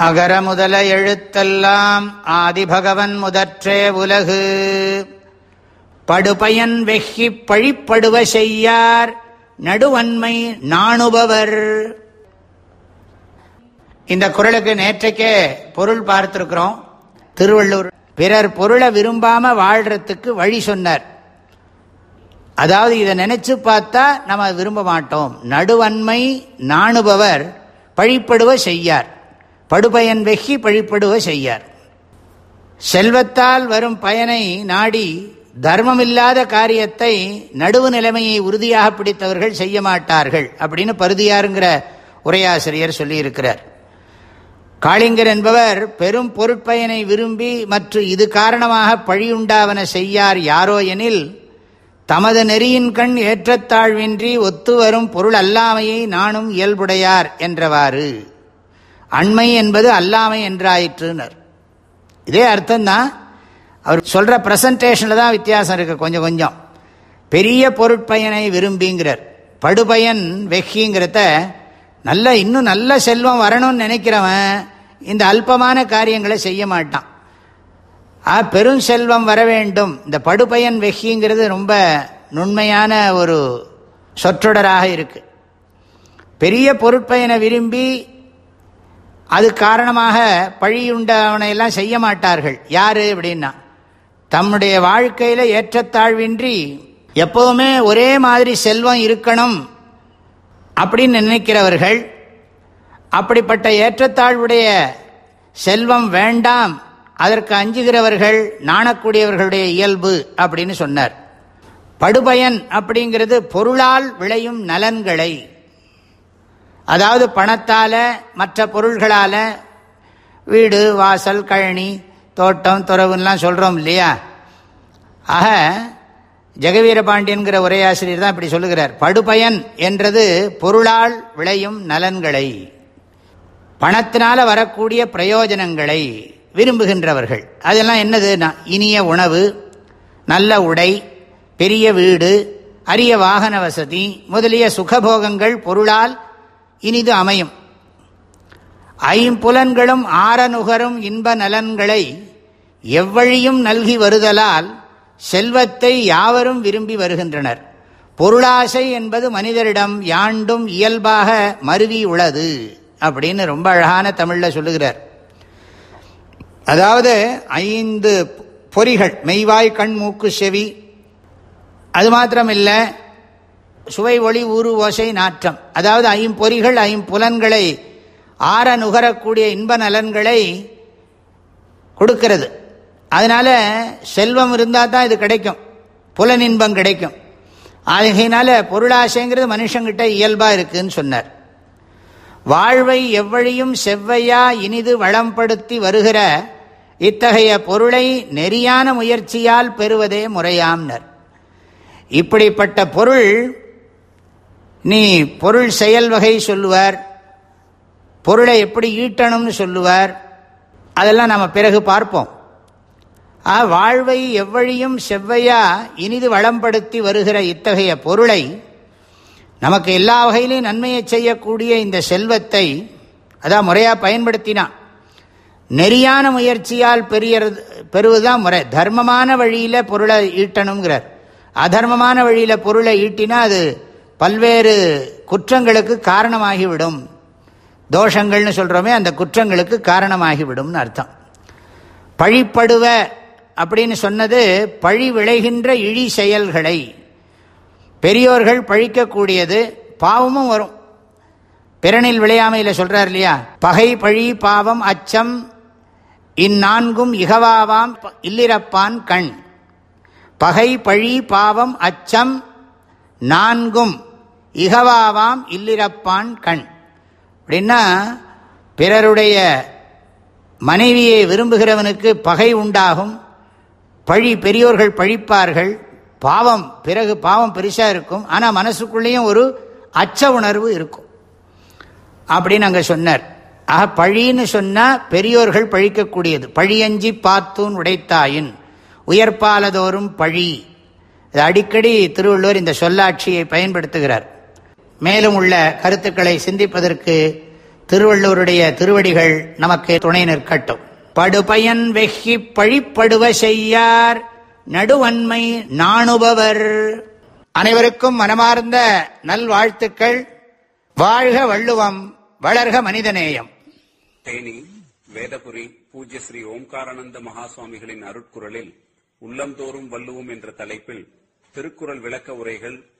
அகர முதல எழுத்தெல்லாம் ஆதிபகவன் முதற்றே உலகு. படுபயன் வெகி பழிப்படுவ செய்யார் நடுவன்மை நாணுபவர். இந்த குரலுக்கு நேற்றைக்கே பொருள் பார்த்திருக்கிறோம். திருவள்ளூர். பிறர் பொருளை விரும்பாம வாழ்றதுக்கு வழி சொன்னார். அதாவது இதை நினைச்சு பார்த்தா நம்ம விரும்ப மாட்டோம். நடுவன்மை நாணுபவர் பழிப்படுவ செய்யார். படுபயன் வெகி பழிப்படுவ செய்யார். செல்வத்தால் வரும் பயனை நாடி தர்மமில்லாத காரியத்தை நடுவு நிலைமையை உறுதியாக பிடித்தவர்கள் செய்ய மாட்டார்கள் அப்படின்னு பருதியாருங்கிற உரையாசிரியர் சொல்லியிருக்கிறார். காளிங்கர் என்பவர் பெரும் பொருட்பயனை விரும்பி மற்றும் இது காரணமாக பழியுண்டாவன செய்யார் யாரோ எனில் தமது நெறியின் கண் ஏற்றத்தாழ்வின்றி ஒத்து வரும் பொருள் அல்லாமையை நானும் இயல்புடையார் என்றவாறு. அண்மை என்பது அல்லாமை என்றாயிற்றுனர். இதே அர்த்தம்தான் அவர் சொல்கிற ப்ரெசன்டேஷனில் தான் வித்தியாசம் இருக்குது கொஞ்சம் கொஞ்சம். பெரிய பொருட்பயனை விரும்பிங்கிறார். படுபயன் வெக்கிங்கிறத நல்ல இன்னும் நல்ல செல்வம் வரணும்னு நினைக்கிறவன் இந்த அல்பமான காரியங்களை செய்ய மாட்டான். ஆ பெரும் செல்வம் வர வேண்டும். இந்த படுபயன் வெஹிங்கிறது ரொம்ப நுண்மையான ஒரு சொற்றொடராக இருக்கு. பெரிய பொருட்பயனை விரும்பி அது காரணமாக பழியுண்டவனையெல்லாம் செய்ய மாட்டார்கள். யாரு அப்படின்னா தம்முடைய வாழ்க்கையில் ஏற்றத்தாழ்வின்றி எப்போவுமே ஒரே மாதிரி செல்வம் இருக்கணும் அப்படின்னு நினைக்கிறவர்கள் அப்படிப்பட்ட ஏற்றத்தாழ்வுடைய செல்வம் வேண்டாம் அதற்கு அஞ்சுகிறவர்கள் நாணக்கூடியவர்களுடைய இயல்பு அப்படின்னு சொன்னார். படுபயன் அப்படிங்கிறது பொருளால் விளையும் நலன்களை அதாவது பணத்தால் மற்ற பொருள்களால் வீடு வாசல் கழனி தோட்டம் துறவுன்னெலாம் சொல்கிறோம் இல்லையா? ஆக ஜெகவீரபாண்டியன்கிற உரையாசிரியர் தான் இப்படி சொல்லுகிறார். படுபயன் என்றது பொருளால் விளையும் நலன்களை பணத்தினால் வரக்கூடிய பிரயோஜனங்களை விரும்புகின்றவர்கள். அதெல்லாம் என்னதுன்னா இனிய உணவு நல்ல உடை பெரிய வீடு அரிய வாகன வசதி முதலிய சுகபோகங்கள் பொருளால் இனிது அமையும். ஐம்புலன்களும் ஆரநுகரும் இன்ப நலன்களை எவ்வழியும் நல்கி வருதலால் செல்வத்தை யாவரும் விரும்பி வருகின்றனர். பொருளாசை என்பது மனிதரிடம் யாண்டும் இயல்பாக மருவி உள்ளது அப்படின்னு ரொம்ப அழகான தமிழில் சொல்லுகிறார். அதாவது ஐந்து பொறிகள் மெய்வாய் கண் மூக்கு செவி. அது மாத்திரமில்லை சுவை ஒளி ஊறு ஓசை நாற்றம். அதாவது ஐம்பொறிகள் ஐம்புலன்களை ஆற நுகரக்கூடிய இன்ப நலன்களை கொடுக்கிறது. அதனால் செல்வம் இருந்தால் தான் இது கிடைக்கும். புலன் இன்பம் கிடைக்கும். ஆகையினால பொருளாசைங்கிறது மனுஷங்கிட்ட இயல்பாக இருக்குன்னு சொன்னார். வாழ்வை எவ்வழியும் செவ்வையா இனிது வளம்படுத்தி வருகிற இத்தகைய பொருளை நெறியான முயற்சியால் பெறுவதே முறையாம்னர். இப்படிப்பட்ட பொருள் நீ பொருள் செயல் வகை சொல்லுவார். பொருளை எப்படி ஈட்டணும்னு சொல்லுவார். அதெல்லாம் நம்ம பிறகு பார்ப்போம். ஆ வாழ்வை எவ்வழியும் செவ்வையா இனிது வளம்படுத்தி வருகிற இத்தகைய பொருளை நமக்கு எல்லா வகையிலையும் நன்மையை செய்யக்கூடிய இந்த செல்வத்தை அதான் முறையாக பயன்படுத்தினான் நெறியான முயற்சியால் பெரியறது பெறுவதுதான் முறை. தர்மமான வழியில் பொருளை ஈட்டணுங்கிறார் அதர்மமான வழியில் பொருளை ஈட்டினா அது பல்வேறு குற்றங்களுக்கு காரணமாகிவிடும். தோஷங்கள்னு சொல்கிறோமே அந்த குற்றங்களுக்கு காரணமாகிவிடும்னு அர்த்தம். பழிப்படுவ அப்படின்னு சொன்னது பழி விளைகின்ற இழி செயல்களை. பெரியோர்கள் பழிக்கக்கூடியது பாவமும் வரும். பிறனில் விளையாமையில் சொல்கிறார் இல்லையா? பகை பழி பாவம் அச்சம் இந்நான்கும் இகவாவாம் இல்லிரப்பான் கண். பகை பழி பாவம் அச்சம் நான்கும் இகவாவாம் இல்லிரப்பான் கண். அப்படின்னா பிறருடைய மனைவியை விரும்புகிறவனுக்கு பகை உண்டாகும் பழி பெரியோர்கள் பழிப்பார்கள் பாவம் பிறகு பாவம் பெருசாக இருக்கும் ஆனால் மனசுக்குள்ளேயும் ஒரு அச்ச உணர்வு இருக்கும். அப்படின்னு அங்கே சொன்னார். ஆக பழின்னு சொன்னால் பெரியோர்கள் பழிக்கக்கூடியது. பழியஞ்சி பார்த்தூன் உடைத்தாயின் உயர்பாலதோறும் பழி. இது அடிக்கடி திருவள்ளுவர் இந்த சொல்லாட்சியை பயன்படுத்துகிறார். மேலும் உள்ள கருத்துக்களை சிந்திப்பதற்கு திருவள்ளுவருடைய திருவடிகள் நமக்கு துணை நிற்கட்டும். படுபயன் வெகி பழிப்படுவ செய்யார் நடுவன்மை நாணுபவர். அனைவருக்கும் மனமார்ந்த நல்வாழ்த்துக்கள். வாழ்க வள்ளுவம் வளர்க மனிதநேயம். தேனி வேதபுரி பூஜ்ய ஸ்ரீ ஓம்காரானந்த மகாசுவாமிகளின் அருட்குரலில் உள்ளந்தோறும் வள்ளுவோம் என்ற தலைப்பில் திருக்குறள் விளக்க உரைகள்